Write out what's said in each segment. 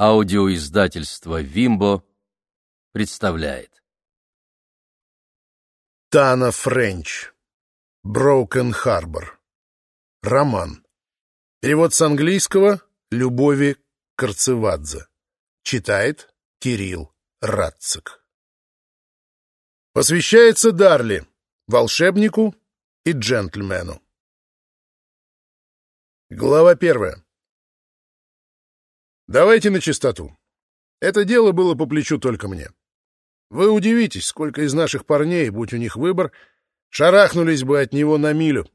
Аудиоиздательство «Вимбо» представляет. Тана Френч. Броукен Харбор. Роман. Перевод с английского Любови Карцевадзе. Читает Кирилл Радцик. Посвящается Дарли, волшебнику и джентльмену. Глава первая. Давайте на чистоту. Это дело было по плечу только мне. Вы удивитесь, сколько из наших парней, будь у них выбор, шарахнулись бы от него на милю.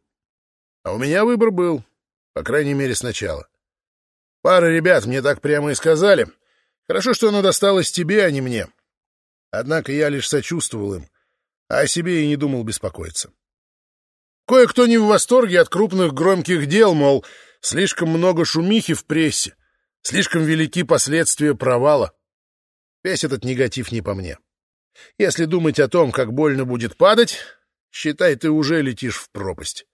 А у меня выбор был, по крайней мере, сначала. Пара ребят мне так прямо и сказали. Хорошо, что оно досталось тебе, а не мне. Однако я лишь сочувствовал им, а о себе и не думал беспокоиться. Кое-кто не в восторге от крупных громких дел, мол, слишком много шумихи в прессе, Слишком велики последствия провала. Весь этот негатив не по мне. Если думать о том, как больно будет падать, считай, ты уже летишь в пропасть.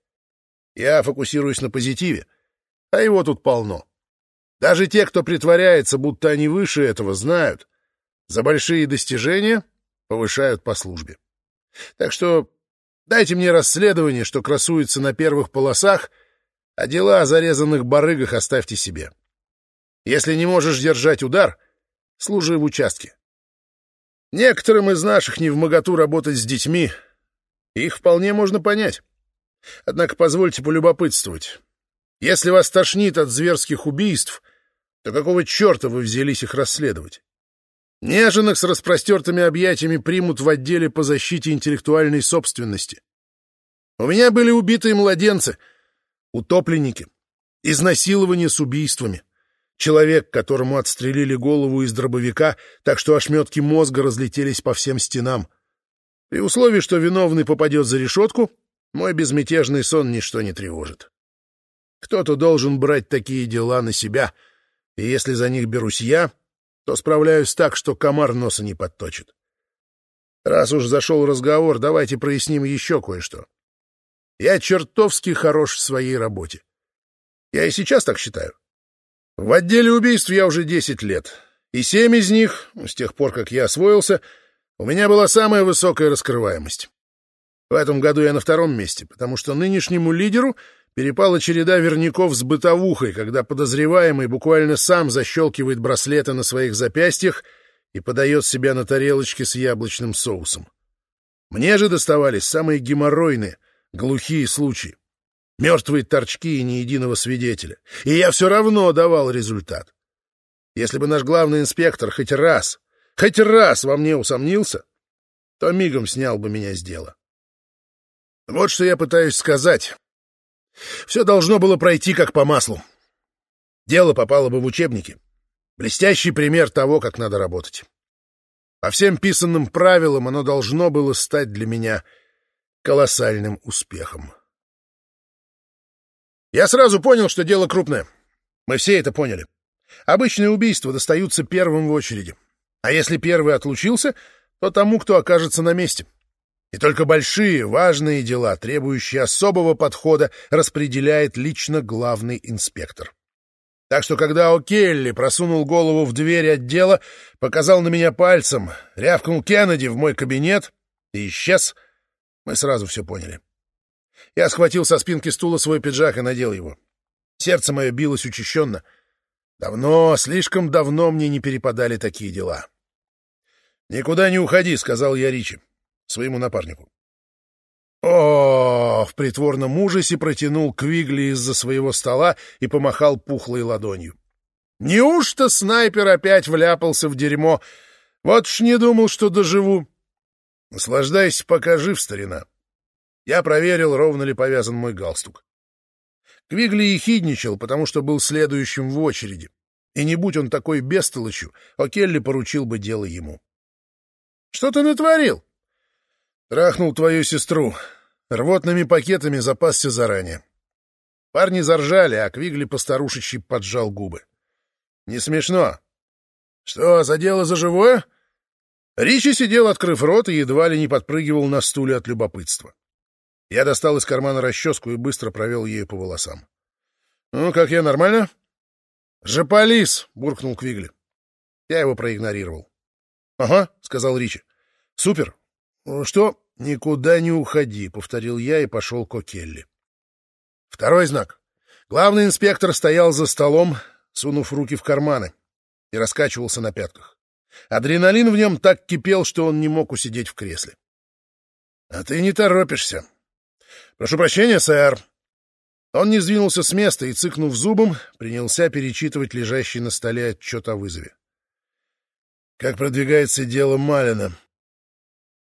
Я фокусируюсь на позитиве, а его тут полно. Даже те, кто притворяется, будто они выше этого, знают. За большие достижения повышают по службе. Так что дайте мне расследование, что красуется на первых полосах, а дела о зарезанных барыгах оставьте себе. Если не можешь держать удар, служи в участке. Некоторым из наших не в моготу работать с детьми. Их вполне можно понять. Однако позвольте полюбопытствовать. Если вас тошнит от зверских убийств, то какого черта вы взялись их расследовать? Неженок с распростертыми объятиями примут в отделе по защите интеллектуальной собственности. У меня были убитые младенцы, утопленники, изнасилования с убийствами. Человек, которому отстрелили голову из дробовика, так что ошметки мозга разлетелись по всем стенам. При условии, что виновный попадет за решетку, мой безмятежный сон ничто не тревожит. Кто-то должен брать такие дела на себя, и если за них берусь я, то справляюсь так, что комар носа не подточит. Раз уж зашел разговор, давайте проясним еще кое-что. Я чертовски хорош в своей работе. Я и сейчас так считаю. В отделе убийств я уже 10 лет, и семь из них, с тех пор, как я освоился, у меня была самая высокая раскрываемость. В этом году я на втором месте, потому что нынешнему лидеру перепала череда верняков с бытовухой, когда подозреваемый буквально сам защелкивает браслеты на своих запястьях и подает себя на тарелочке с яблочным соусом. Мне же доставались самые геморройные, глухие случаи. Мертвые торчки и ни единого свидетеля. И я все равно давал результат. Если бы наш главный инспектор хоть раз, хоть раз во мне усомнился, то мигом снял бы меня с дела. Вот что я пытаюсь сказать. Все должно было пройти как по маслу. Дело попало бы в учебники. Блестящий пример того, как надо работать. По всем писанным правилам оно должно было стать для меня колоссальным успехом. Я сразу понял, что дело крупное. Мы все это поняли. Обычные убийства достаются первым в очереди. А если первый отлучился, то тому, кто окажется на месте. И только большие, важные дела, требующие особого подхода, распределяет лично главный инспектор. Так что, когда О'Келли просунул голову в дверь отдела, показал на меня пальцем, рявкнул Кеннеди в мой кабинет и исчез, мы сразу все поняли. Я схватил со спинки стула свой пиджак и надел его. Сердце мое билось учащенно. Давно, слишком давно мне не перепадали такие дела. «Никуда не уходи», — сказал я Ричи, своему напарнику. О, в притворном ужасе протянул Квигли из-за своего стола и помахал пухлой ладонью. Неужто снайпер опять вляпался в дерьмо? Вот ж не думал, что доживу. Наслаждайся, пока жив, старина. Я проверил, ровно ли повязан мой галстук. Квигли ехидничал, потому что был следующим в очереди. И не будь он такой бестолочью, О'Келли поручил бы дело ему. — Что ты натворил? — Трахнул твою сестру. Рвотными пакетами запасся заранее. Парни заржали, а Квигли постарушечьи поджал губы. — Не смешно. — Что, за дело за живое? Ричи сидел, открыв рот, и едва ли не подпрыгивал на стуле от любопытства. Я достал из кармана расческу и быстро провел ею по волосам. — Ну, как я, нормально? — Жополис! — буркнул Квигли. Я его проигнорировал. — Ага, — сказал Ричи. — Супер. — Что? — Никуда не уходи, — повторил я и пошел к О'Келли. Второй знак. Главный инспектор стоял за столом, сунув руки в карманы, и раскачивался на пятках. Адреналин в нем так кипел, что он не мог усидеть в кресле. — А ты не торопишься. — Прошу прощения, сэр. Он не сдвинулся с места и, цыкнув зубом, принялся перечитывать лежащий на столе отчет о вызове. Как продвигается дело Малина?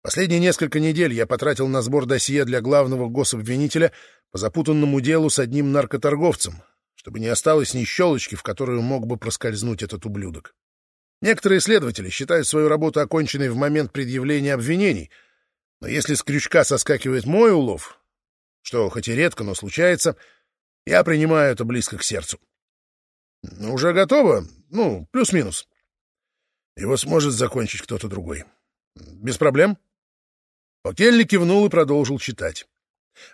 Последние несколько недель я потратил на сбор досье для главного гособвинителя по запутанному делу с одним наркоторговцем, чтобы не осталось ни щелочки, в которую мог бы проскользнуть этот ублюдок. Некоторые следователи считают свою работу оконченной в момент предъявления обвинений, но если с крючка соскакивает мой улов, что хоть и редко, но случается, я принимаю это близко к сердцу. Уже готово? Ну, плюс-минус. Его сможет закончить кто-то другой. Без проблем? Окелли кивнул и продолжил читать.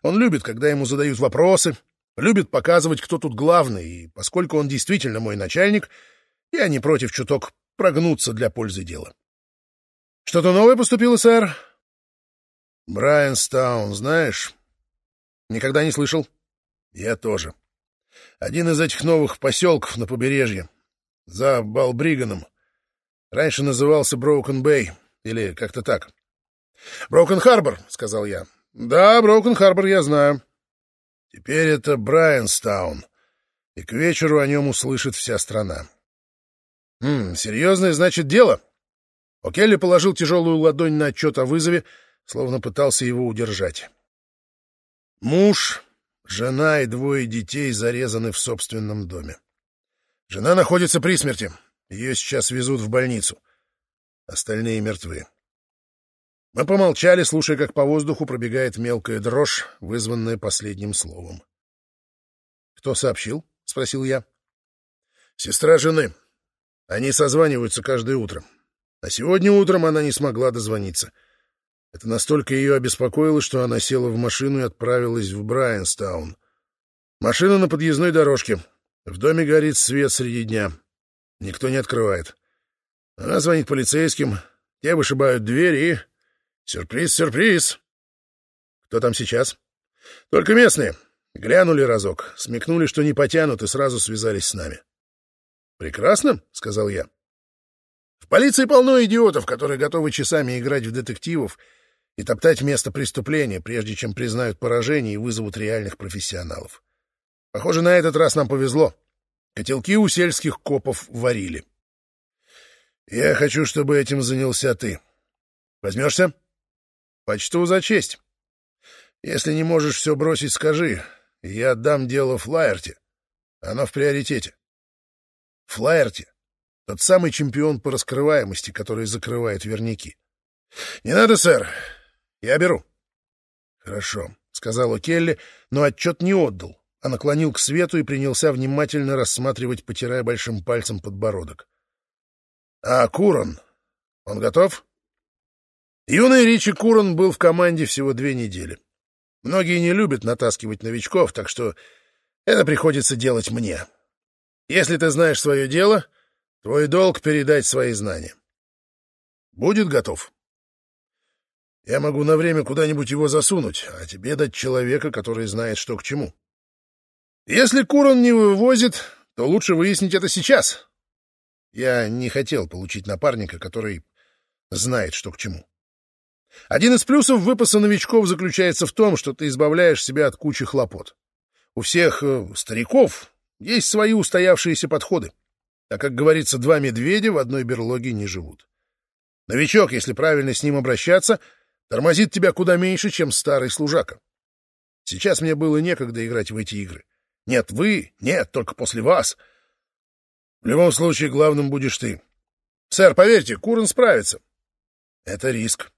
Он любит, когда ему задают вопросы, любит показывать, кто тут главный, и поскольку он действительно мой начальник, я не против чуток прогнуться для пользы дела. Что-то новое поступило, сэр? Брайанстаун, знаешь? Никогда не слышал. Я тоже. Один из этих новых поселков на побережье, за Балбриганом. Раньше назывался Броукен Бэй, или как-то так. Броукен Харбор, сказал я. Да, Броукен Харбор я знаю. Теперь это Брайанстаун, и к вечеру о нем услышит вся страна. «Хм, серьезное, значит, дело?» О'Келли положил тяжелую ладонь на отчет о вызове, словно пытался его удержать. Муж, жена и двое детей зарезаны в собственном доме. Жена находится при смерти. Ее сейчас везут в больницу. Остальные мертвы. Мы помолчали, слушая, как по воздуху пробегает мелкая дрожь, вызванная последним словом. «Кто сообщил?» — спросил я. «Сестра жены. Они созваниваются каждое утро. А сегодня утром она не смогла дозвониться. Это настолько ее обеспокоило, что она села в машину и отправилась в Брайанстаун. Машина на подъездной дорожке. В доме горит свет среди дня. Никто не открывает. Она звонит полицейским, те вышибают дверь и... Сюрприз, сюрприз! Кто там сейчас? Только местные. Глянули разок, смекнули, что не потянут, и сразу связались с нами. «Прекрасно», — сказал я. «В полиции полно идиотов, которые готовы часами играть в детективов и топтать место преступления, прежде чем признают поражение и вызовут реальных профессионалов. Похоже, на этот раз нам повезло. Котелки у сельских копов варили. Я хочу, чтобы этим занялся ты. Возьмешься? Почту за честь. Если не можешь все бросить, скажи. Я отдам дело Флайерте. Оно в приоритете. Флаерти — тот самый чемпион по раскрываемости, который закрывает верняки. — Не надо, сэр. Я беру. — Хорошо, — сказал Келли, но отчет не отдал, а наклонил к свету и принялся внимательно рассматривать, потирая большим пальцем подбородок. — А Курон? Он готов? Юный Ричи Курон был в команде всего две недели. Многие не любят натаскивать новичков, так что это приходится делать мне. — если ты знаешь свое дело, твой долг — передать свои знания. Будет готов? Я могу на время куда-нибудь его засунуть, а тебе дать человека, который знает, что к чему. Если Курон не вывозит, то лучше выяснить это сейчас. Я не хотел получить напарника, который знает, что к чему. Один из плюсов выпаса новичков заключается в том, что ты избавляешь себя от кучи хлопот. У всех э, стариков есть свои устоявшиеся подходы. А, как говорится, два медведя в одной берлоге не живут. Новичок, если правильно с ним обращаться, тормозит тебя куда меньше, чем старый служака. Сейчас мне было некогда играть в эти игры. Нет, вы, нет, только после вас. В любом случае, главным будешь ты. Сэр, поверьте, Куран справится. Это риск.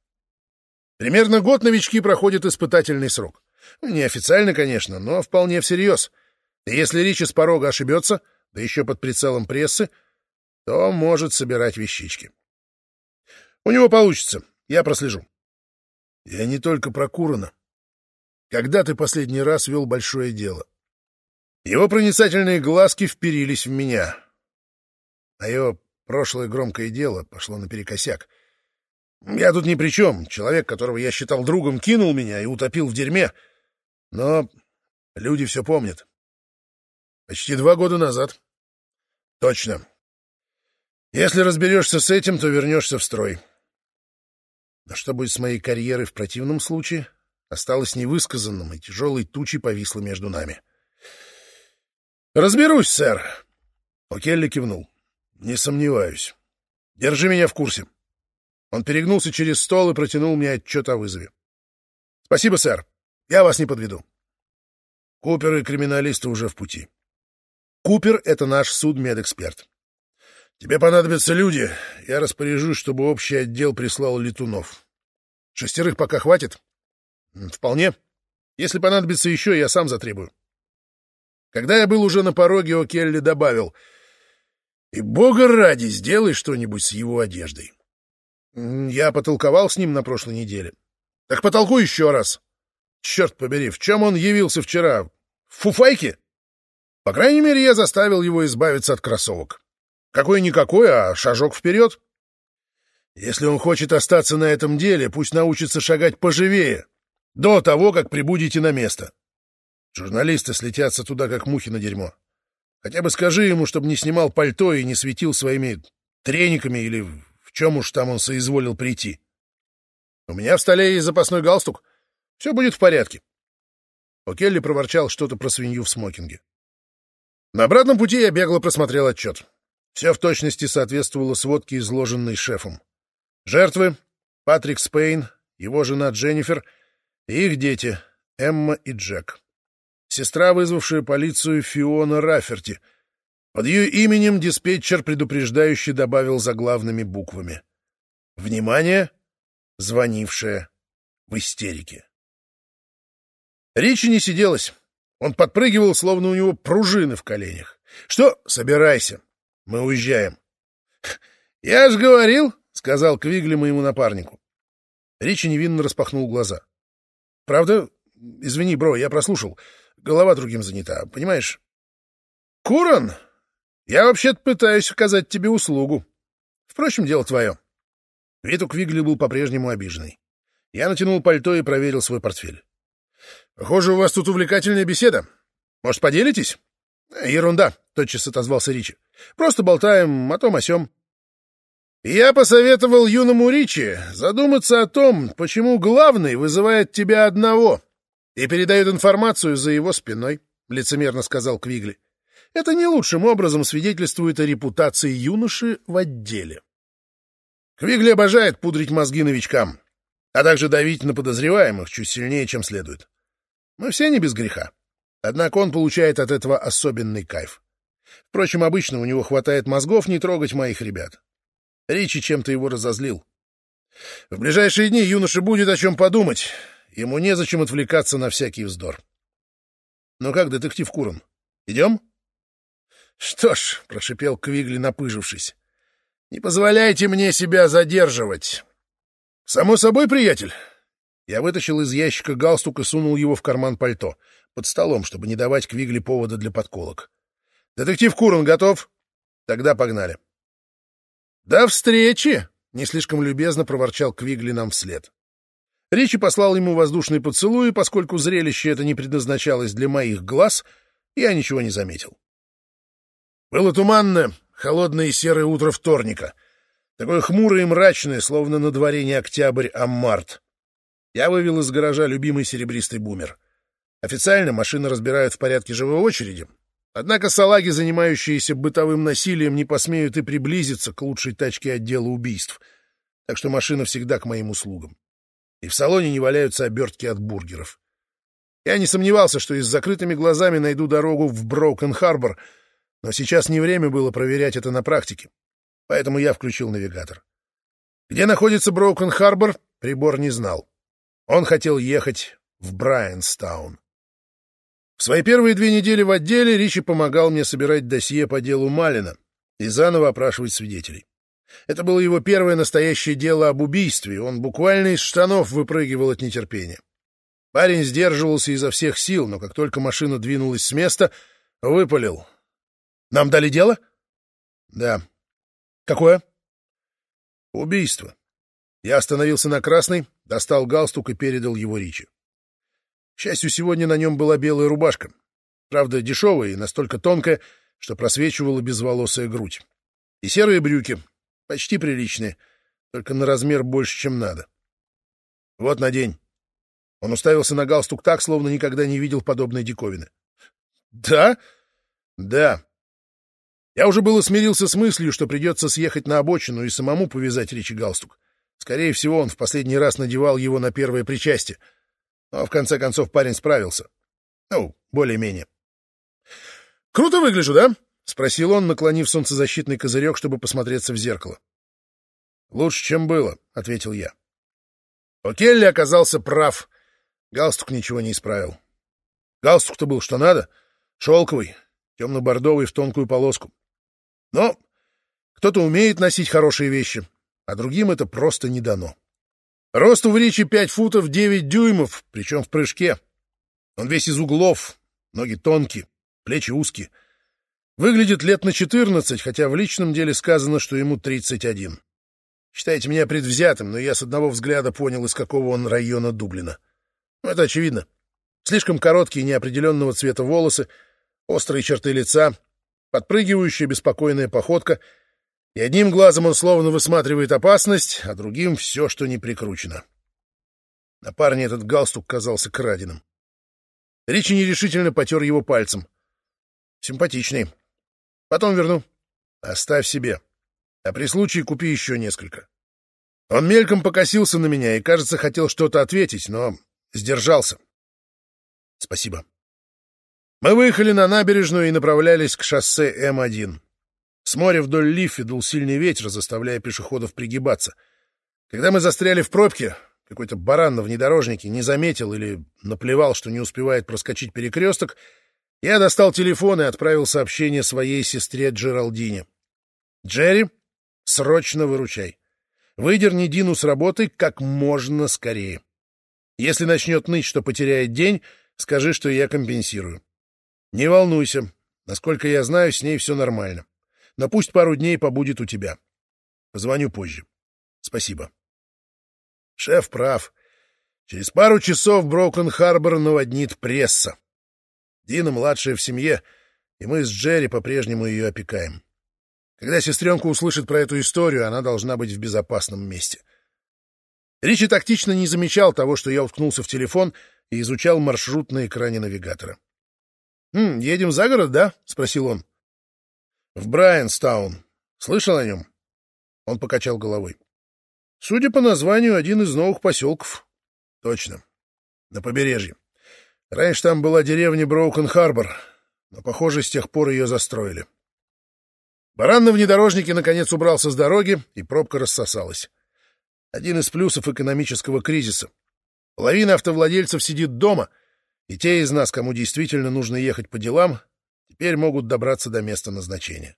Примерно год новички проходят испытательный срок. Неофициально, конечно, но вполне всерьез — и если Ричи с порога ошибется, да еще под прицелом прессы, то может собирать вещички. У него получится, я прослежу. Я не только про Курана. Когда ты последний раз вел большое дело? Его проницательные глазки вперились в меня. А его прошлое громкое дело пошло наперекосяк. Я тут ни при чем. Человек, которого я считал другом, кинул меня и утопил в дерьме. Но люди все помнят. Почти два года назад. Точно. Если разберешься с этим, то вернешься в строй. Но что будет с моей карьерой в противном случае, осталось невысказанным, и тяжелой тучей повисло между нами. «Разберусь, сэр!» О'Келли кивнул. «Не сомневаюсь. Держи меня в курсе». Он перегнулся через стол и протянул мне отчет о вызове. «Спасибо, сэр. Я вас не подведу». Купер и криминалисты уже в пути. Купер — это наш судмедэксперт. Тебе понадобятся люди. Я распоряжусь, чтобы общий отдел прислал летунов. Шестерых пока хватит? Вполне. Если понадобится еще, я сам затребую. Когда я был уже на пороге, О'Келли добавил, «И бога ради, сделай что-нибудь с его одеждой». Я потолковал с ним на прошлой неделе. Так потолкуй еще раз. Черт побери, в чем он явился вчера? В фуфайке? По крайней мере, я заставил его избавиться от кроссовок. Какой-никакой, а шажок вперед. Если он хочет остаться на этом деле, пусть научится шагать поживее, до того, как прибудете на место. Журналисты слетятся туда, как мухи на дерьмо. Хотя бы скажи ему, чтобы не снимал пальто и не светил своими трениками или в чем уж там он соизволил прийти. У меня в столе есть запасной галстук. Все будет в порядке. О'Келли проворчал что-то про свинью в смокинге. На обратном пути я бегло просмотрел отчет. Все в точности соответствовало сводке, изложенной шефом. Жертвы — Патрик Спейн, его жена Дженнифер и их дети — Эмма и Джек. Сестра, вызвавшая полицию Фиона Раферти. Под ее именем диспетчер предупреждающий добавил заглавными буквами. «Внимание! Звонившая в истерике». Ричи не сиделась. Он подпрыгивал, словно у него пружины в коленях. «Что? Собирайся. Мы уезжаем. — Я ж говорил, — сказал Квигли моему напарнику. Ричи невинно распахнул глаза. — Правда? Извини, бро, я прослушал. Голова другим занята, понимаешь? — Куран, я вообще-то пытаюсь оказать тебе услугу. Впрочем, дело твое. Вид у Квигли был по-прежнему обиженный. Я натянул пальто и проверил свой портфель. — Похоже, у вас тут увлекательная беседа. Может, поделитесь? — Ерунда, — тотчас отозвался Ричи. — Просто болтаем о том о сём. Я посоветовал юному Ричи задуматься о том, почему главный вызывает тебя одного и передает информацию за его спиной, — лицемерно сказал Квигли. Это не лучшим образом свидетельствует о репутации юноши в отделе. Квигли обожает пудрить мозги новичкам, а также давить на подозреваемых чуть сильнее, чем следует. Мы все не без греха. Однако он получает от этого особенный кайф. Впрочем, обычно у него хватает мозгов не трогать моих ребят. Ричи чем-то его разозлил. В ближайшие дни юноше будет о чем подумать. Ему незачем отвлекаться на всякий вздор. Ну как, детектив Курон, идем? Что ж, — прошипел Квигли, напыжившись, — не позволяйте мне себя задерживать. Само собой, приятель. Я вытащил из ящика галстук и сунул его в карман пальто под столом, чтобы не давать Квигли повода для подколок. «Детектив Курон готов?» «Тогда погнали». «До встречи!» — не слишком любезно проворчал Квигли нам вслед. Ричи послал ему воздушный поцелуй, и поскольку зрелище это не предназначалось для моих глаз, я ничего не заметил. Было туманно, холодное и серое утро вторника. Такое хмурое и мрачное, словно на дворе не октябрь, а март. Я вывел из гаража любимый серебристый бумер. Официально машины разбирают в порядке живой очереди. Однако салаги, занимающиеся бытовым насилием, не посмеют и приблизиться к лучшей тачке отдела убийств. Так что машина всегда к моим услугам. И в салоне не валяются обертки от бургеров. Я не сомневался, что и с закрытыми глазами найду дорогу в Броукен-Харбор, но сейчас не время было проверять это на практике. Поэтому я включил навигатор. Где находится Броукен-Харбор, прибор не знал. Он хотел ехать в Брайанстаун. В свои первые две недели в отделе Ричи помогал мне собирать досье по делу Малина и заново опрашивать свидетелей. Это было его первое настоящее дело об убийстве, он буквально из штанов выпрыгивал от нетерпения. Парень сдерживался изо всех сил, но как только машина двинулась с места, выпалил. «Нам дали дело?» «Да». Какое? Убийство. Я остановился на красной, достал галстук и передал его Ричи. К счастью, сегодня на нем была белая рубашка. Правда, дешевая и настолько тонкая, что просвечивала безволосая грудь. И серые брюки, почти приличные, только на размер больше, чем надо. Вот надень. Он уставился на галстук так, словно никогда не видел подобной диковины. «Да? Да. Я уже было смирился с мыслью, что придется съехать на обочину и самому повязать Ричи галстук. Скорее всего, он в последний раз надевал его на первое причастие. Но в конце концов парень справился. Ну, более-менее. «Круто выгляжу, да?» — спросил он, наклонив солнцезащитный козырек, чтобы посмотреться в зеркало. «Лучше, чем было», — ответил я. О Келли оказался прав. Галстук ничего не исправил. Галстук-то был что надо. Шелковый, темно-бордовый в тонкую полоску. Но кто-то умеет носить хорошие вещи, а другим это просто не дано. Росту в Ричи пять футов девять дюймов, причем в прыжке. Он весь из углов, ноги тонкие, плечи узкие. Выглядит лет на четырнадцать, хотя в личном деле сказано, что ему тридцать один. Считайте меня предвзятым, но я с одного взгляда понял, из какого он района Дублина. Ну, это очевидно. Слишком короткие неопределенного цвета волосы, острые черты лица, подпрыгивающая беспокойная походка, и одним глазом он словно высматривает опасность, а другим — все, что не прикручено. На парне этот галстук казался краденым. Ричи нерешительно потер его пальцем. Симпатичный. Потом верну. Оставь себе а при случае купи еще несколько. Он мельком покосился на меня и, кажется, хотел что-то ответить, но сдержался. Спасибо. Мы выехали на набережную и направлялись к шоссе М1. С моря вдоль Лифи дул сильный ветер, заставляя пешеходов пригибаться. Когда мы застряли в пробке, какой-то баран на внедорожнике не заметил или наплевал, что не успевает проскочить перекресток, я достал телефон и отправил сообщение своей сестре Джералдине. «Джерри, Срочно выручай. Выдерни Дину с работы как можно скорее. Если начнет ныть, что потеряет день, скажи, что я компенсирую. Не волнуйся. Насколько я знаю, с ней все нормально. Но пусть пару дней побудет у тебя. Позвоню позже. Спасибо. Шеф прав. Через пару часов Броукен-Харбор наводнит пресса. Дина младшая в семье, и мы с Джерри по-прежнему ее опекаем. Когда сестренка услышит про эту историю, она должна быть в безопасном месте. Ричи тактично не замечал того, что я уткнулся в телефон и изучал маршрут на экране навигатора. «М, едем за город, да?» — спросил он. «В Брайанстаун. Слышал о нем?» Он покачал головой. «Судя по названию, один из новых поселков». «Точно. На побережье. Раньше там была деревня Броукен-Харбор, но, похоже, с тех пор ее застроили. Баран на внедорожнике наконец убрался с дороги, и пробка рассосалась. Один из плюсов экономического кризиса. Половина автовладельцев сидит дома, и те из нас, кому действительно нужно ехать по делам, теперь могут добраться до места назначения.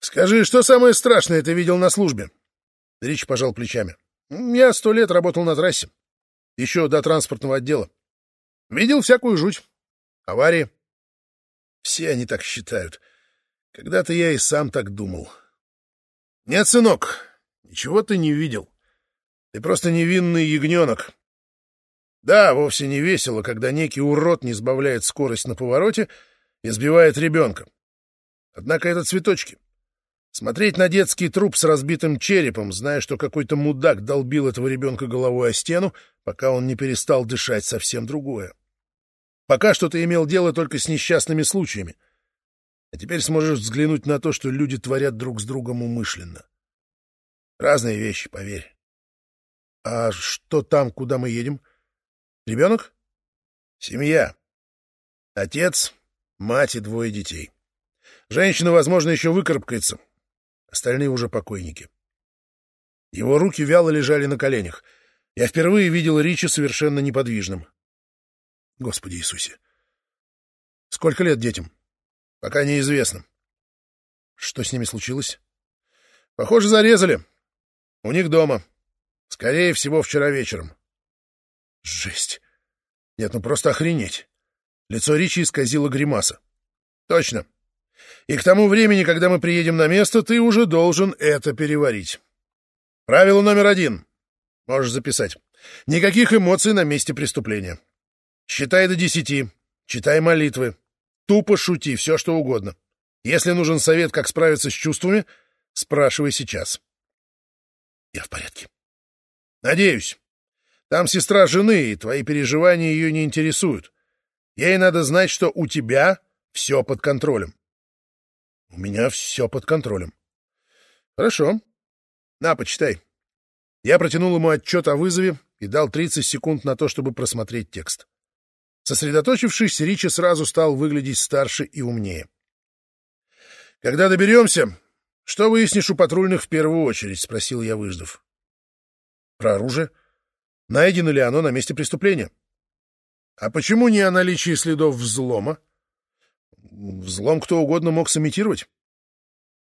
«Скажи, что самое страшное ты видел на службе?» Рич пожал плечами. «Я сто лет работал на трассе. Еще до транспортного отдела. Видел всякую жуть. Аварии. Все они так считают. Когда-то я и сам так думал. Нет, сынок, ничего ты не видел. Ты просто невинный ягненок. Да, вовсе не весело, когда некий урод не сбавляет скорость на повороте и сбивает ребенка. Однако это цветочки. Смотреть на детский труп с разбитым черепом, зная, что какой-то мудак долбил этого ребенка головой о стену, пока он не перестал дышать, совсем другое. Пока что ты имел дело только с несчастными случаями — а теперь сможешь взглянуть на то, что люди творят друг с другом умышленно. Разные вещи, поверь. А что там, куда мы едем? Ребенок? Семья. Отец, мать и двое детей. Женщина, возможно, еще выкарабкается. Остальные уже покойники. Его руки вяло лежали на коленях. Я впервые видел Ричи совершенно неподвижным. Господи Иисусе! Сколько лет детям? Пока неизвестно. Что с ними случилось? Похоже, зарезали. У них дома. Скорее всего, вчера вечером. Жесть. Нет, ну просто охренеть. Лицо Ричи исказило гримаса. Точно. И к тому времени, когда мы приедем на место, ты уже должен это переварить. Правило номер один. Можешь записать. Никаких эмоций на месте преступления. Считай до десяти. Читай молитвы. Тупо шути, все что угодно. Если нужен совет, как справиться с чувствами, спрашивай сейчас. Я в порядке. Надеюсь. Там сестра жены, и твои переживания ее не интересуют. Ей надо знать, что у тебя все под контролем. У меня все под контролем. Хорошо. На, почитай. Я протянул ему отчет о вызове и дал 30 секунд на то, чтобы просмотреть текст. Сосредоточившись, Ричи сразу стал выглядеть старше и умнее. «Когда доберемся, что выяснишь у патрульных в первую очередь?» — спросил я, выждав. «Про оружие. Найдено ли оно на месте преступления?» «А почему не о наличии следов взлома?» «Взлом кто угодно мог сымитировать».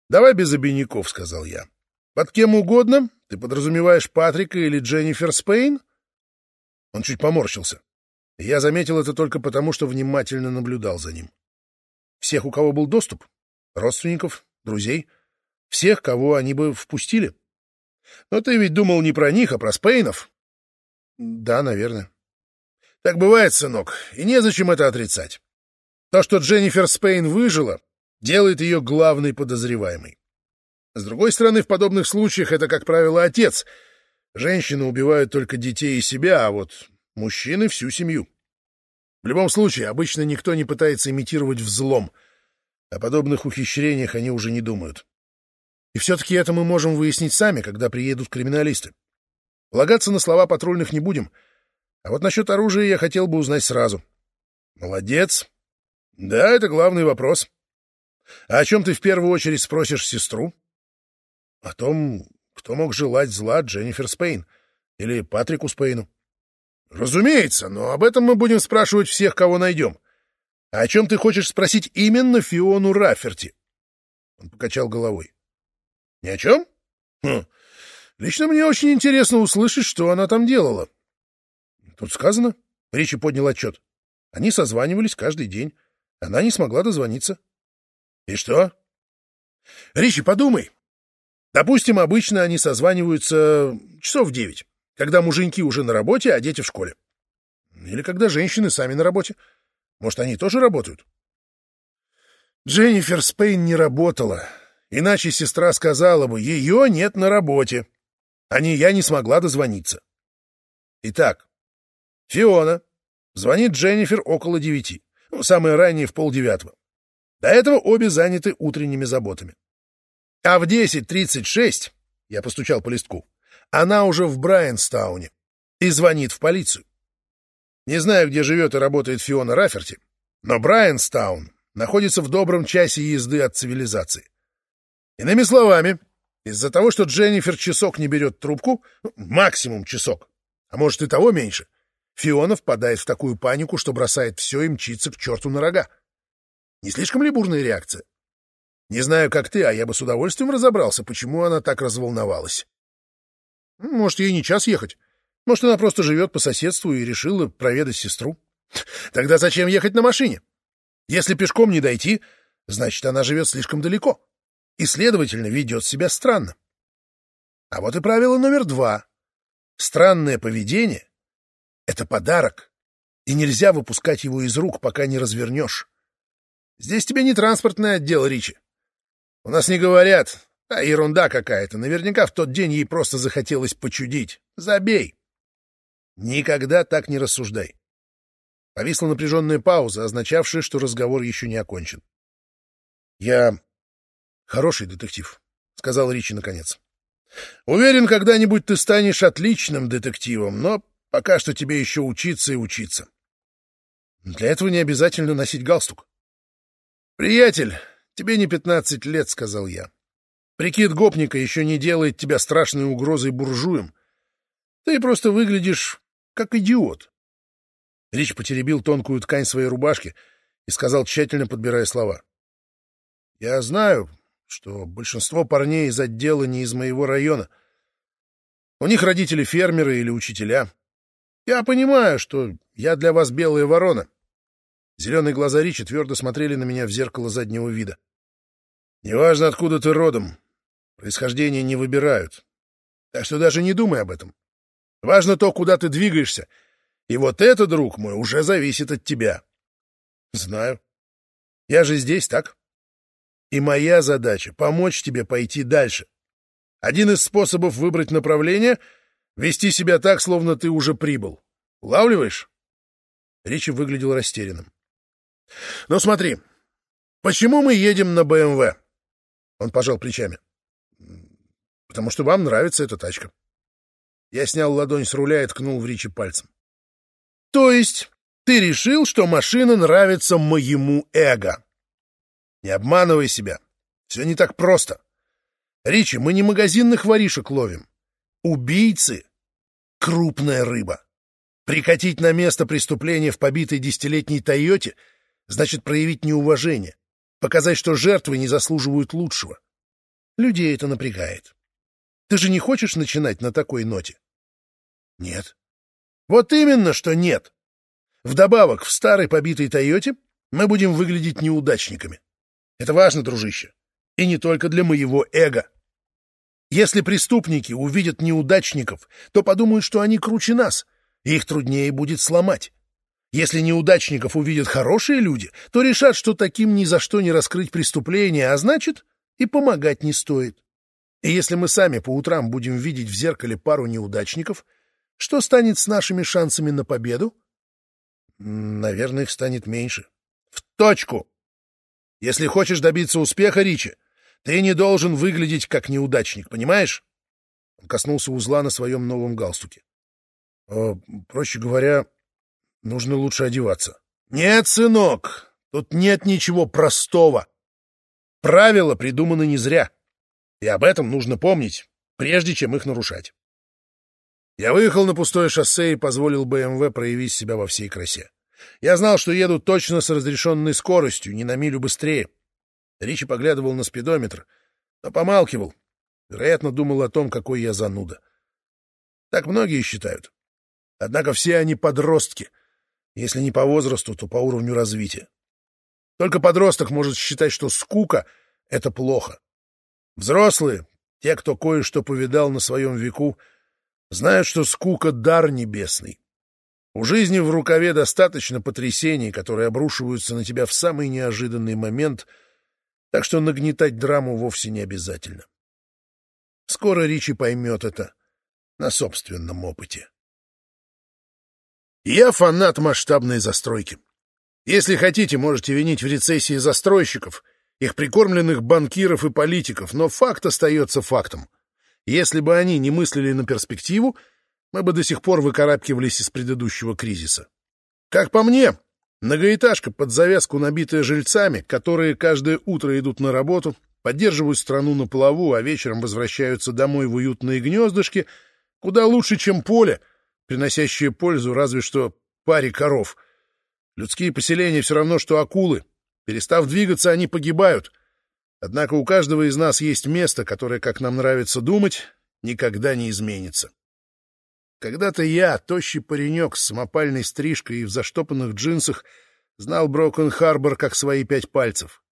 «Давай без обиняков», — сказал я. «Под кем угодно? Ты подразумеваешь Патрика или Дженнифер Спейн?» Он чуть поморщился. Я заметил это только потому, что внимательно наблюдал за ним. Всех, у кого был доступ, родственников, друзей, всех, кого они бы впустили. Но ты ведь думал не про них, а про Спейнов. Да, наверное. Так бывает, сынок, и незачем это отрицать. То, что Дженнифер Спейн выжила, делает ее главной подозреваемой. С другой стороны, в подобных случаях это, как правило, отец. Женщины убивают только детей и себя, а вот мужчины — всю семью. В любом случае, обычно никто не пытается имитировать взлом. О подобных ухищрениях они уже не думают. И все-таки это мы можем выяснить сами, когда приедут криминалисты. Полагаться на слова патрульных не будем. А вот насчет оружия я хотел бы узнать сразу. Молодец. Да, это главный вопрос. А о чем ты в первую очередь спросишь сестру? О том, кто мог желать зла Дженнифер Спейн или Патрику Спейну. Разумеется, но об этом мы будем спрашивать всех, кого найдем. А о чем ты хочешь спросить именно Фиону Раферти? Он покачал головой. Ни о чем? Хм. Лично мне очень интересно услышать, что она там делала. Тут сказано. Ричи поднял отчет. Они созванивались каждый день. Она не смогла дозвониться. И что? Ричи, подумай. Допустим, обычно они созваниваются часов в девять когда муженьки уже на работе, а дети в школе. Или когда женщины сами на работе. Может, они тоже работают? Дженнифер Спейн не работала, иначе сестра сказала бы, ее нет на работе, а не я не смогла дозвониться. Итак, Фиона звонит Дженнифер около девяти, ну, самое раннее в полдевятого. До этого обе заняты утренними заботами. А в 10.36, я постучал по листку, она уже в Брайанстауне и звонит в полицию. Не знаю, где живет и работает Фиона Раферти, но Брайанстаун находится в добром часе езды от цивилизации. Иными словами, из-за того, что Дженнифер часок не берет трубку, максимум часок, а может и того меньше, Фиона впадает в такую панику, что бросает все и мчится к черту на рога. Не слишком ли бурная реакция? Не знаю, как ты, а я бы с удовольствием разобрался, почему она так разволновалась. Может, ей не час ехать. Может, она просто живет по соседству и решила проведать сестру. Тогда зачем ехать на машине? Если пешком не дойти, значит, она живет слишком далеко и, следовательно, ведет себя странно. А вот и правило номер два. Странное поведение — это подарок, и нельзя выпускать его из рук, пока не развернешь. Здесь тебе не транспортный отдел, Ричи. У нас не говорят, а ерунда какая-то. Наверняка в тот день ей просто захотелось почудить. Забей. Никогда так не рассуждай. Повисла напряженная пауза, означавшая, что разговор еще не окончен. «Я хороший детектив», — сказал Ричи наконец. «Уверен, когда-нибудь ты станешь отличным детективом, но пока что тебе еще учиться и учиться. Для этого не обязательно носить галстук». «Приятель, тебе не пятнадцать лет», — сказал я. Прикид гопника еще не делает тебя страшной угрозой буржуям. Ты просто выглядишь как идиот. Рич потеребил тонкую ткань своей рубашки и сказал, тщательно подбирая слова. — Я знаю, что большинство парней из отдела не из моего района. У них родители фермеры или учителя. Я понимаю, что я для вас белая ворона. Зеленые глаза Ричи твердо смотрели на меня в зеркало заднего вида. Неважно, откуда ты родом, происхождение не выбирают. Так что даже не думай об этом. Важно то, куда ты двигаешься. И вот это, друг мой, уже зависит от тебя. Знаю. Я же здесь, так? И моя задача — помочь тебе пойти дальше. Один из способов выбрать направление — вести себя так, словно ты уже прибыл. Улавливаешь? Ричи выглядел растерянным. Ну смотри, почему мы едем на БМВ? Он пожал плечами. Потому что вам нравится эта тачка. Я снял ладонь с руля и ткнул в Ричи пальцем. То есть ты решил, что машина нравится моему эго? Не обманывай себя. Все не так просто. Ричи, мы не магазинных воришек ловим. Убийцы — крупная рыба. Прикатить на место преступления в побитой десятилетней «Тойоте» значит проявить неуважение, показать, что жертвы не заслуживают лучшего. Людей это напрягает. Ты же не хочешь начинать на такой ноте? Нет. Вот именно, что нет. Вдобавок, в старой побитой «Тойоте» мы будем выглядеть неудачниками. Это важно, дружище. И не только для моего эго. Если преступники увидят неудачников, то подумают, что они круче нас, их труднее будет сломать. Если неудачников увидят хорошие люди, то решат, что таким ни за что не раскрыть преступление, а значит, и помогать не стоит. И если мы сами по утрам будем видеть в зеркале пару неудачников, что станет с нашими шансами на победу? Наверное, их станет меньше. В точку! Если хочешь добиться успеха, Ричи, ты не должен выглядеть как неудачник, понимаешь? Он коснулся узла на своем новом галстуке. Э, проще говоря, Нужно лучше одеваться. Нет, сынок, тут нет ничего простого. Правила придуманы не зря. И об этом нужно помнить, прежде чем их нарушать. Я выехал на пустое шоссе и позволил БМВ проявить себя во всей красе. Я знал, что еду точно с разрешенной скоростью, не на милю быстрее. Ричи поглядывал на спидометр, но помалкивал. Вероятно, думал о том, какой я зануда. Так многие считают. Однако все они подростки — если не по возрасту, то по уровню развития. Только подросток может считать, что скука — это плохо. Взрослые, те, кто кое-что повидал на своем веку, знают, что скука — дар небесный. У жизни в рукаве достаточно потрясений, которые обрушиваются на тебя в самый неожиданный момент, так что нагнетать драму вовсе не обязательно. Скоро Ричи поймет это на собственном опыте. Я фанат масштабной застройки. Если хотите, можете винить в рецессии застройщиков, их прикормленных банкиров и политиков, но факт остается фактом. Если бы они не мыслили на перспективу, мы бы до сих пор выкарабкивались из предыдущего кризиса. Как по мне, многоэтажка под завязку, набитая жильцами, которые каждое утро идут на работу, поддерживают страну на плаву, а вечером возвращаются домой в уютные гнездышки, куда лучше, чем поле — приносящие пользу разве что паре коров. Людские поселения все равно, что акулы. Перестав двигаться, они погибают. Однако у каждого из нас есть место, которое, как нам нравится думать, никогда не изменится. Когда-то я, тощий паренек с самопальной стрижкой и в заштопанных джинсах, знал Брокен-Харбор как свои пять пальцев.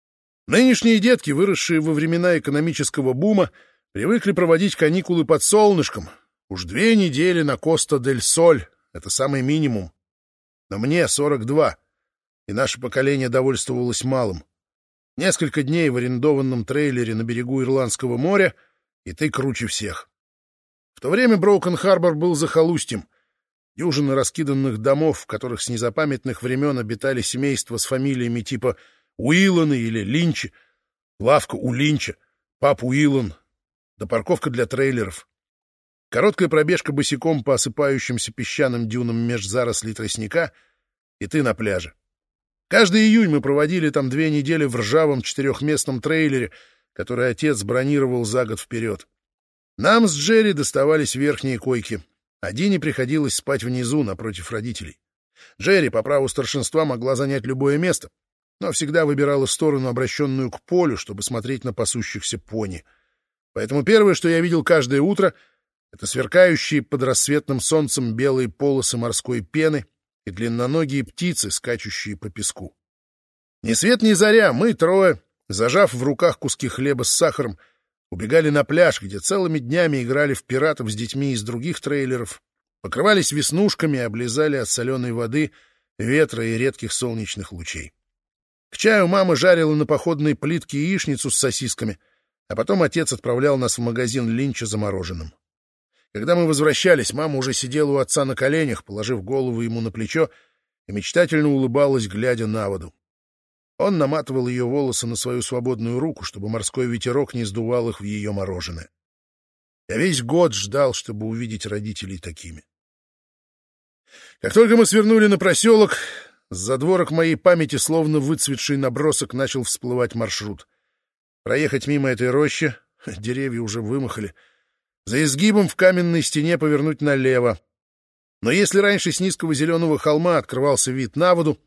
Нынешние детки, выросшие во времена экономического бума, привыкли проводить каникулы под солнышком, Уж две недели на Коста-дель-Соль — это самый минимум. Но мне 42, и наше поколение довольствовалось малым. Несколько дней в арендованном трейлере на берегу Ирландского моря, и ты круче всех. В то время Броукен-Харбор был захолустьем. Дюжины раскиданных домов, в которых с незапамятных времен обитали семейства с фамилиями типа Уилланы или Линчи, лавка у Линча, пап Уиллан, да парковка для трейлеров. Короткая пробежка босиком по осыпающимся песчаным дюнам меж зарослей тростника, и ты на пляже. Каждый июнь мы проводили там две недели в ржавом четырехместном трейлере, который отец бронировал за год вперед. Нам с Джерри доставались верхние койки, а Дине приходилось спать внизу, напротив родителей. Джерри по праву старшинства могла занять любое место, но всегда выбирала сторону, обращенную к полю, чтобы смотреть на пасущихся пони. Поэтому первое, что я видел каждое утро — это сверкающие под рассветным солнцем белые полосы морской пены и длинноногие птицы, скачущие по песку. Ни свет ни заря, мы трое, зажав в руках куски хлеба с сахаром, убегали на пляж, где целыми днями играли в пиратов с детьми из других трейлеров, покрывались веснушками и облизали от соленой воды, ветра и редких солнечных лучей. К чаю мама жарила на походной плитке яичницу с сосисками, а потом отец отправлял нас в магазин Линча замороженным. Когда мы возвращались, мама уже сидела у отца на коленях, положив голову ему на плечо, и мечтательно улыбалась, глядя на воду. Он наматывал ее волосы на свою свободную руку, чтобы морской ветерок не сдувал их в ее мороженое. Я весь год ждал, чтобы увидеть родителей такими. Как только мы свернули на проселок, с задворок моей памяти, словно выцветший набросок, начал всплывать маршрут. Проехать мимо этой рощи, деревья уже вымахали, за изгибом в каменной стене повернуть налево. Но если раньше с низкого зеленого холма открывался вид на воду,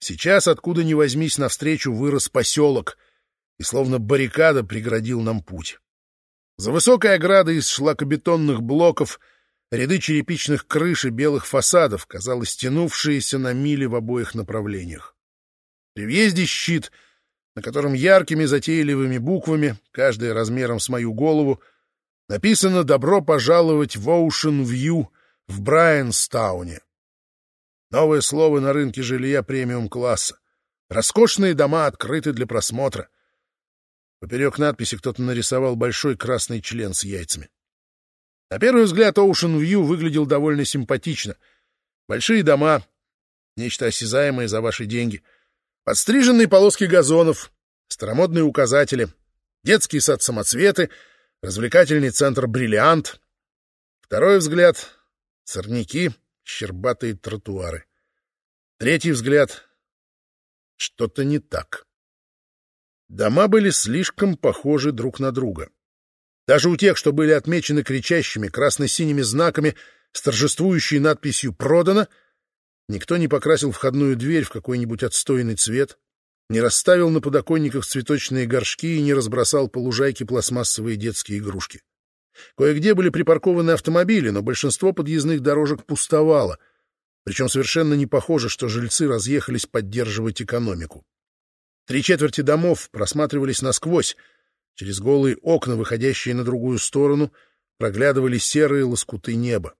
сейчас, откуда ни возьмись, навстречу вырос поселок и словно баррикада преградил нам путь. За высокой оградой из шлакобетонных блоков — Ряды черепичных крыш и белых фасадов, казалось, тянувшиеся на мили в обоих направлениях. При въезде щит, на котором яркими затейливыми буквами, каждая размером с мою голову, написано «Добро пожаловать в View в Брайанстауне». Новое слово на рынке жилья премиум-класса. Роскошные дома открыты для просмотра. Поперек надписи кто-то нарисовал большой красный член с яйцами. На первый взгляд Ocean View выглядел довольно симпатично. Большие дома, нечто осязаемое за ваши деньги, подстриженные полоски газонов, старомодные указатели, детский сад-самоцветы, развлекательный центр «Бриллиант». Второй взгляд — сорняки, щербатые тротуары. Третий взгляд — что-то не так. Дома были слишком похожи друг на друга. Даже у тех, что были отмечены кричащими красно-синими знаками с торжествующей надписью «Продано», никто не покрасил входную дверь в какой-нибудь отстойный цвет, не расставил на подоконниках цветочные горшки и не разбросал по лужайке пластмассовые детские игрушки. Кое-где были припаркованы автомобили, но большинство подъездных дорожек пустовало, причем совершенно не похоже, что жильцы разъехались поддерживать экономику. Три четверти домов просматривались насквозь, Через голые окна, выходящие на другую сторону, проглядывали серые лоскуты неба.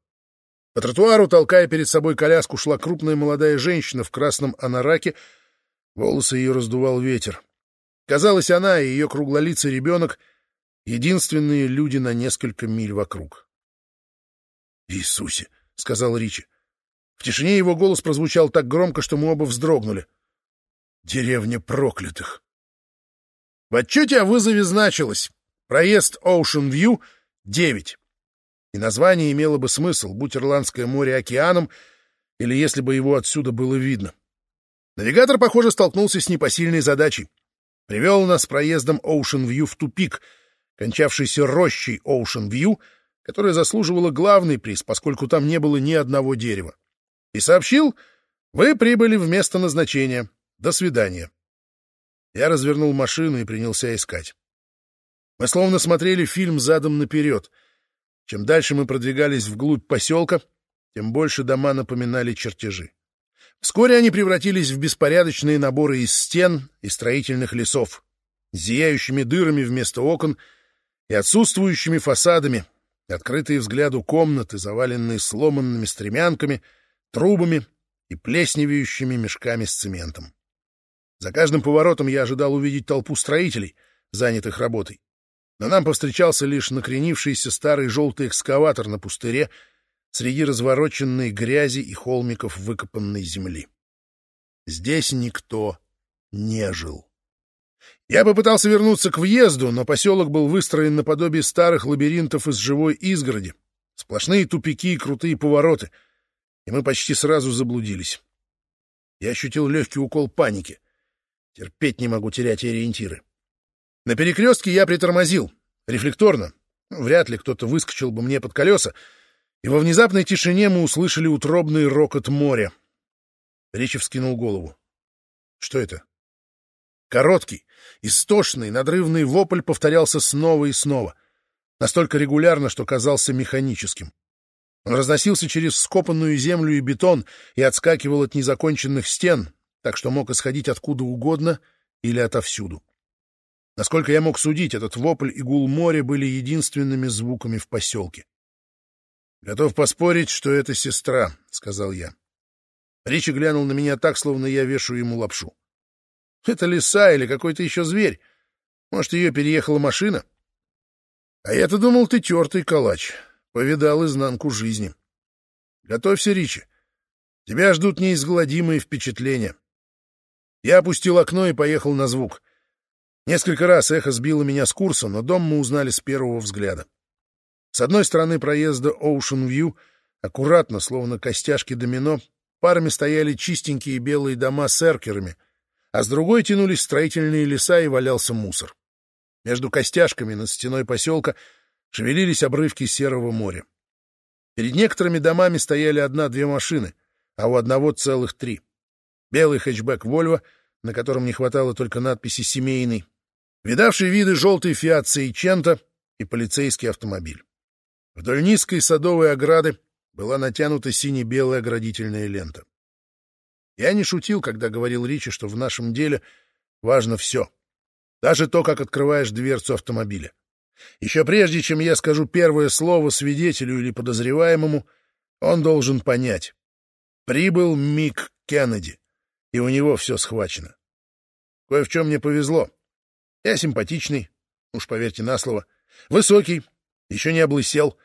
По тротуару, толкая перед собой коляску, шла крупная молодая женщина в красном анараке. Волосы ее раздувал ветер. Казалось, она и ее круглолицый ребенок — единственные люди на несколько миль вокруг. «Иисусе!» — сказал Ричи. В тишине его голос прозвучал так громко, что мы оба вздрогнули. «Деревня проклятых!» В отчете о вызове значилось «Проезд Ocean View 9». И название имело бы смысл, будь Ирландское море океаном, или если бы его отсюда было видно. Навигатор, похоже, столкнулся с непосильной задачей. Привел нас проездом Ocean View в тупик, кончавшийся рощей View, которая заслуживала главный приз, поскольку там не было ни одного дерева. И сообщил, вы прибыли в место назначения. До свидания. Я развернул машину и принялся искать. Мы словно смотрели фильм задом наперед. Чем дальше мы продвигались вглубь поселка, тем больше дома напоминали чертежи. Вскоре они превратились в беспорядочные наборы из стен и строительных лесов, зияющими дырами вместо окон и отсутствующими фасадами, открытые взгляду комнаты, заваленные сломанными стремянками, трубами и плесневеющими мешками с цементом. За каждым поворотом я ожидал увидеть толпу строителей, занятых работой. Но нам повстречался лишь накренившийся старый желтый экскаватор на пустыре среди развороченной грязи и холмиков выкопанной земли. Здесь никто не жил. Я попытался вернуться к въезду, но поселок был выстроен наподобие старых лабиринтов из живой изгороди. Сплошные тупики и крутые повороты. И мы почти сразу заблудились. Я ощутил легкий укол паники — Терпеть не могу терять ориентиры. На перекрестке я притормозил, рефлекторно. Вряд ли кто-то выскочил бы мне под колеса, и во внезапной тишине мы услышали утробный рокот моря. Речи вскинул голову. Что это? Короткий, истошный, надрывный вопль повторялся снова и снова, настолько регулярно, что казался механическим. Он разносился через скопанную землю и бетон и отскакивал от незаконченных стен, так что мог исходить откуда угодно или отовсюду. Насколько я мог судить, этот вопль и гул моря были единственными звуками в поселке. «Готов поспорить, что это сестра», — сказал я. Ричи глянул на меня так, словно я вешаю ему лапшу. «Это лиса или какой-то еще зверь. Может, ее переехала машина?» «А я-то думал, ты тертый калач. Повидал изнанку жизни. Готовься, Ричи. Тебя ждут неизгладимые впечатления». Я опустил окно и поехал на звук. Несколько раз эхо сбило меня с курса, но дом мы узнали с первого взгляда. С одной стороны проезда Ocean View, аккуратно, словно костяшки домино, парами стояли чистенькие белые дома с эркерами, а с другой тянулись строительные леса и валялся мусор. Между костяшками над стеной поселка шевелились обрывки серого моря. Перед некоторыми домами стояли одна-две машины, а у одного целых три. Белый хэтчбэк «Вольво», на котором не хватало только надписи «семейный», видавший виды желтый «Фиат Сейчента» и полицейский автомобиль. Вдоль низкой садовой ограды была натянута сине-белая оградительная лента. Я не шутил, когда говорил Ричи, что в нашем деле важно все. Даже то, как открываешь дверцу автомобиля. Еще прежде, чем я скажу первое слово свидетелю или подозреваемому, он должен понять. Прибыл Мик Кеннеди, и у него все схвачено. Кое в чем мне повезло. Я симпатичный, уж поверьте на слово, высокий, еще не облысел,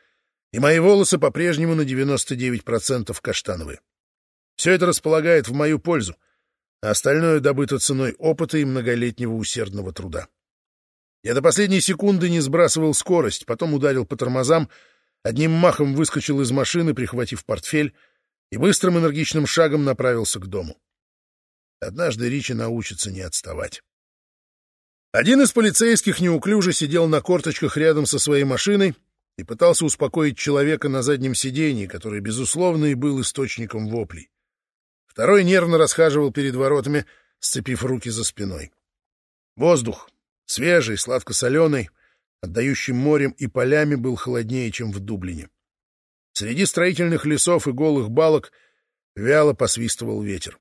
и мои волосы по-прежнему на 99% каштановые. Все это располагает в мою пользу, а остальное добыто ценой опыта и многолетнего усердного труда. Я до последней секунды не сбрасывал скорость, потом ударил по тормозам, одним махом выскочил из машины, прихватив портфель, и быстрым энергичным шагом направился к дому. Однажды Ричи научится не отставать. Один из полицейских неуклюже сидел на корточках рядом со своей машиной и пытался успокоить человека на заднем сидении, который, безусловно, и был источником воплей. Второй нервно расхаживал перед воротами, сцепив руки за спиной. Воздух, свежий, сладко-соленый, отдающий морем и полями, был холоднее, чем в Дублине. Среди строительных лесов и голых балок вяло посвистывал ветер.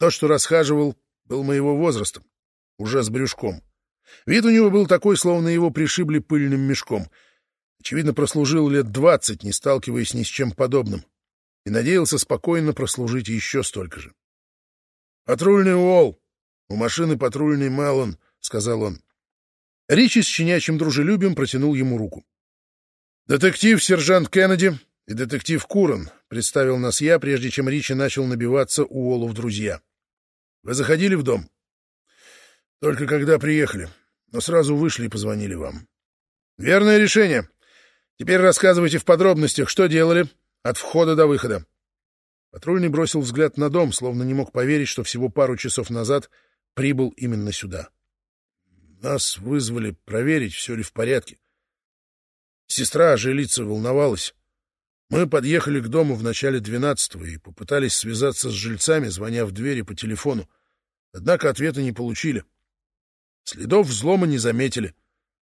Тот, что расхаживал, был моего возраста, уже с брюшком. Вид у него был такой, словно его пришибли пыльным мешком. Очевидно, прослужил лет двадцать, не сталкиваясь ни с чем подобным, и надеялся спокойно прослужить еще столько же. — Патрульный Уолл! У машины патрульный Меллон, — сказал он. Ричи с щенячьим дружелюбием протянул ему руку. — Детектив-сержант Кеннеди и детектив Куран, — представил нас я, прежде чем Ричи начал набиваться Уоллу в друзья. — Вы заходили в дом? — только когда приехали, но сразу вышли и позвонили вам. Верное решение. Теперь рассказывайте в подробностях, что делали от входа до выхода. Патрульный бросил взгляд на дом, словно не мог поверить, что всего пару часов назад прибыл именно сюда. Нас вызвали проверить, все ли в порядке. Сестра жилица волновалась. Мы подъехали к дому в начале двенадцатого и попытались связаться с жильцами, звоня в двери по телефону. Однако ответа не получили. Следов взлома не заметили.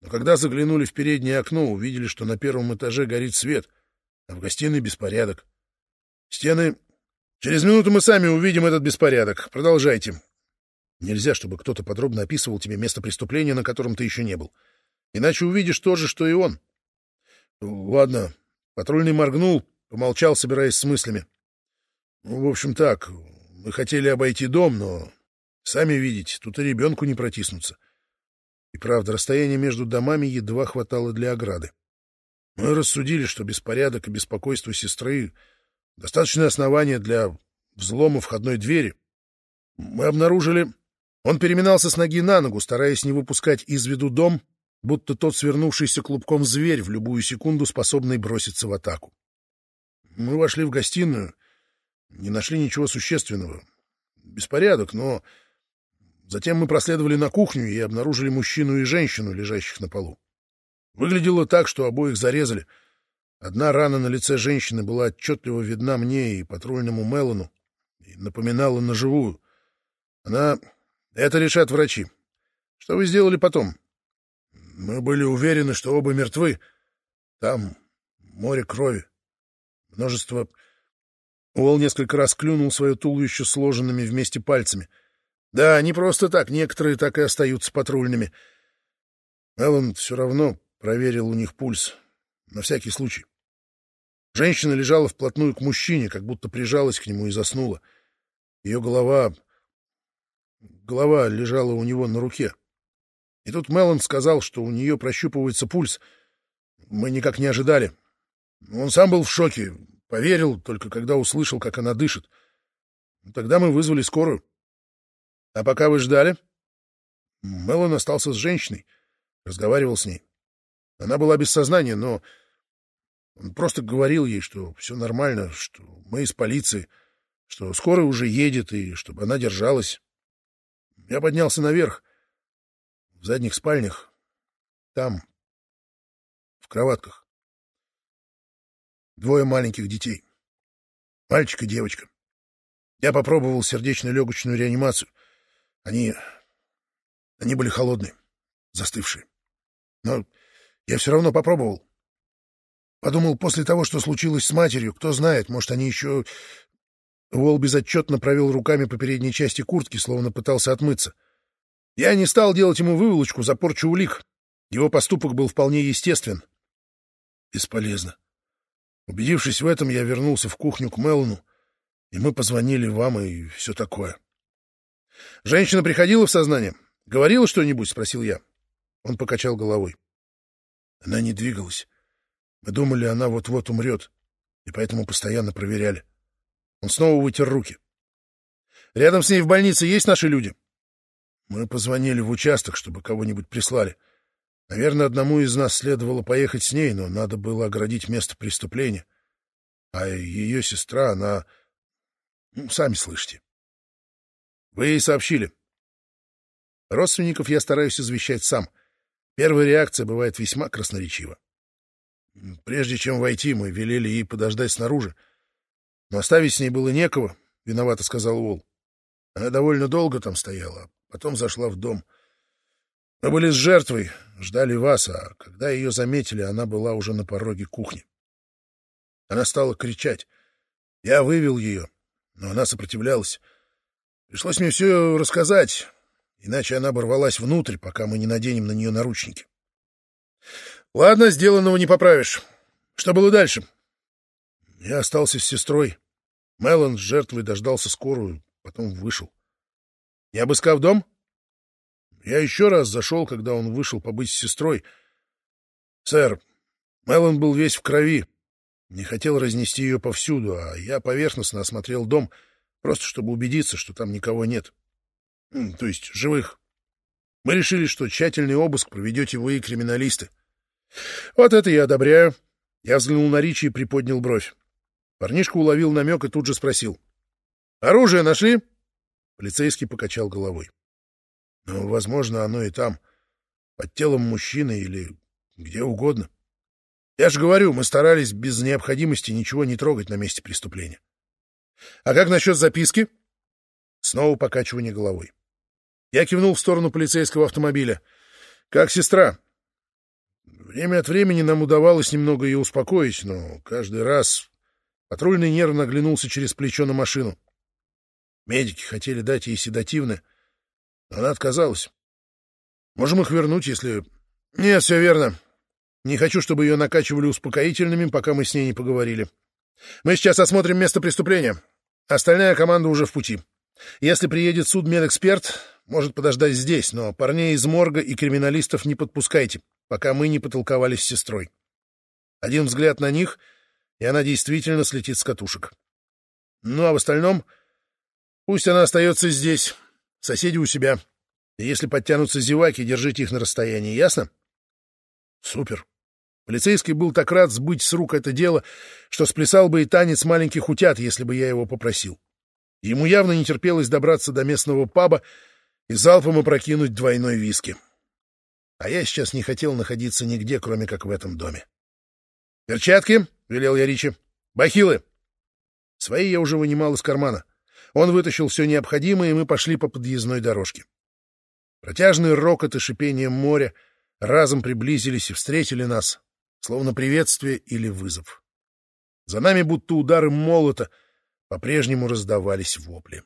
Но когда заглянули в переднее окно, увидели, что на первом этаже горит свет, а в гостиной беспорядок. Стены... Через минуту мы сами увидим этот беспорядок. Продолжайте. Нельзя, чтобы кто-то подробно описывал тебе место преступления, на котором ты еще не был. Иначе увидишь то же, что и он. Ладно. Патрульный моргнул, помолчал, собираясь с мыслями. Ну, в общем, так. Мы хотели обойти дом, но Сами видите, тут и ребенку не протиснуться. И правда, расстояние между домами едва хватало для ограды. Мы рассудили, что беспорядок и беспокойство сестры — достаточное основание для взлома входной двери. Мы обнаружили... Он переминался с ноги на ногу, стараясь не выпускать из виду дом, будто тот свернувшийся клубком зверь, в любую секунду способный броситься в атаку. Мы вошли в гостиную, не нашли ничего существенного. Беспорядок, но Затем мы проследовали на кухню и обнаружили мужчину и женщину, лежащих на полу. Выглядело так, что обоих зарезали. Одна рана на лице женщины была отчетливо видна мне и патрульному Мелону и напоминала ножевую. Она... Это решат врачи. Что вы сделали потом? Мы были уверены, что оба мертвы. Там море крови. Множество... Уолл несколько раз клюнул свое туловище сложенными вместе пальцами — Да, не просто так, некоторые так и остаются патрульными. Эллен все равно проверил у них пульс, на всякий случай. Женщина лежала вплотную к мужчине, как будто прижалась к нему и заснула. Ее голова... Голова лежала у него на руке. И тут Меллон сказал, что у нее прощупывается пульс. Мы никак не ожидали. Он сам был в шоке, поверил только когда услышал, как она дышит. Тогда мы вызвали скорую. А пока вы ждали, Меллон остался с женщиной, разговаривал с ней. Она была без сознания, но он просто говорил ей, что все нормально, что мы из полиции, что скоро уже едет, и чтобы она держалась. Я поднялся наверх, в задних спальнях, там, в кроватках. Двое маленьких детей. Мальчик и девочка. Я попробовал сердечно-легочную реанимацию. Они... они были холодные, застывшие. Но я все равно попробовал. Подумал, после того, что случилось с матерью, кто знает, может, они еще... Вол безотчетно провел руками по передней части куртки, словно пытался отмыться. Я не стал делать ему выволочку за порчу улик. Его поступок был вполне естествен. Бесполезно. Убедившись в этом, я вернулся в кухню к Мелону, и мы позвонили вам и все такое. «Женщина приходила в сознание? Говорила что-нибудь?» — спросил я. Он покачал головой. Она не двигалась. Мы думали, она вот-вот умрет, и поэтому постоянно проверяли. Он снова вытер руки. «Рядом с ней в больнице есть наши люди?» Мы позвонили в участок, чтобы кого-нибудь прислали. Наверное, одному из нас следовало поехать с ней, но надо было оградить место преступления. А ее сестра, она... Ну, сами слышите. Вы ей сообщили. Родственников я стараюсь извещать сам. Первая реакция бывает весьма красноречива. Прежде чем войти, мы велели ей подождать снаружи. Но оставить с ней было некого, — виновато сказал Уолл. Она довольно долго там стояла, а потом зашла в дом. Мы были с жертвой, ждали вас, а когда ее заметили, она была уже на пороге кухни. Она стала кричать. Я вывел ее, но она сопротивлялась. Пришлось мне все рассказать, иначе она оборвалась внутрь, пока мы не наденем на нее наручники. Ладно, сделанного не поправишь. Что было дальше? Я остался с сестрой. Мелон с жертвой дождался скорую, потом вышел. Не обыскав дом? Я еще раз зашел, когда он вышел побыть с сестрой. Сэр, Мелон был весь в крови. Не хотел разнести ее повсюду, а я поверхностно осмотрел дом, просто чтобы убедиться, что там никого нет. То есть живых. Мы решили, что тщательный обыск проведете вы и криминалисты. Вот это я одобряю. Я взглянул на Ричи и приподнял бровь. Парнишка уловил намек и тут же спросил. «Оружие нашли?» Полицейский покачал головой. «Ну, возможно, оно и там, под телом мужчины или где угодно. Я же говорю, мы старались без необходимости ничего не трогать на месте преступления. А как насчет записки?» Снова покачивание головой. Я кивнул в сторону полицейского автомобиля. «Как сестра?» Время от времени нам удавалось немного ее успокоить, но каждый раз патрульный нервно оглянулся через плечо на машину. Медики хотели дать ей седативное, но она отказалась. Можем их вернуть, если... Нет, все верно. Не хочу, чтобы ее накачивали успокоительными, пока мы с ней не поговорили. Мы сейчас осмотрим место преступления. Остальная команда уже в пути. Если приедет судмедэксперт, может подождать здесь, но парней из морга и криминалистов не подпускайте пока мы не потолковались с сестрой. Один взгляд на них, и она действительно слетит с катушек. Ну, а в остальном пусть она остается здесь, соседи у себя. И если подтянутся зеваки, держите их на расстоянии, ясно? Супер. Полицейский был так рад сбыть с рук это дело, что сплясал бы и танец маленьких утят, если бы я его попросил. Ему явно не терпелось добраться до местного паба и залпом опрокинуть двойной виски. А я сейчас не хотел находиться нигде, кроме как в этом доме. «Перчатки!» — велел я Ричи. «Бахилы!» Свои я уже вынимал из кармана. Он вытащил все необходимое, и мы пошли по подъездной дорожке. Протяжный рокот и шипение моря разом приблизились и встретили нас, словно приветствие или вызов. За нами будто удары молота по-прежнему раздавались вопли.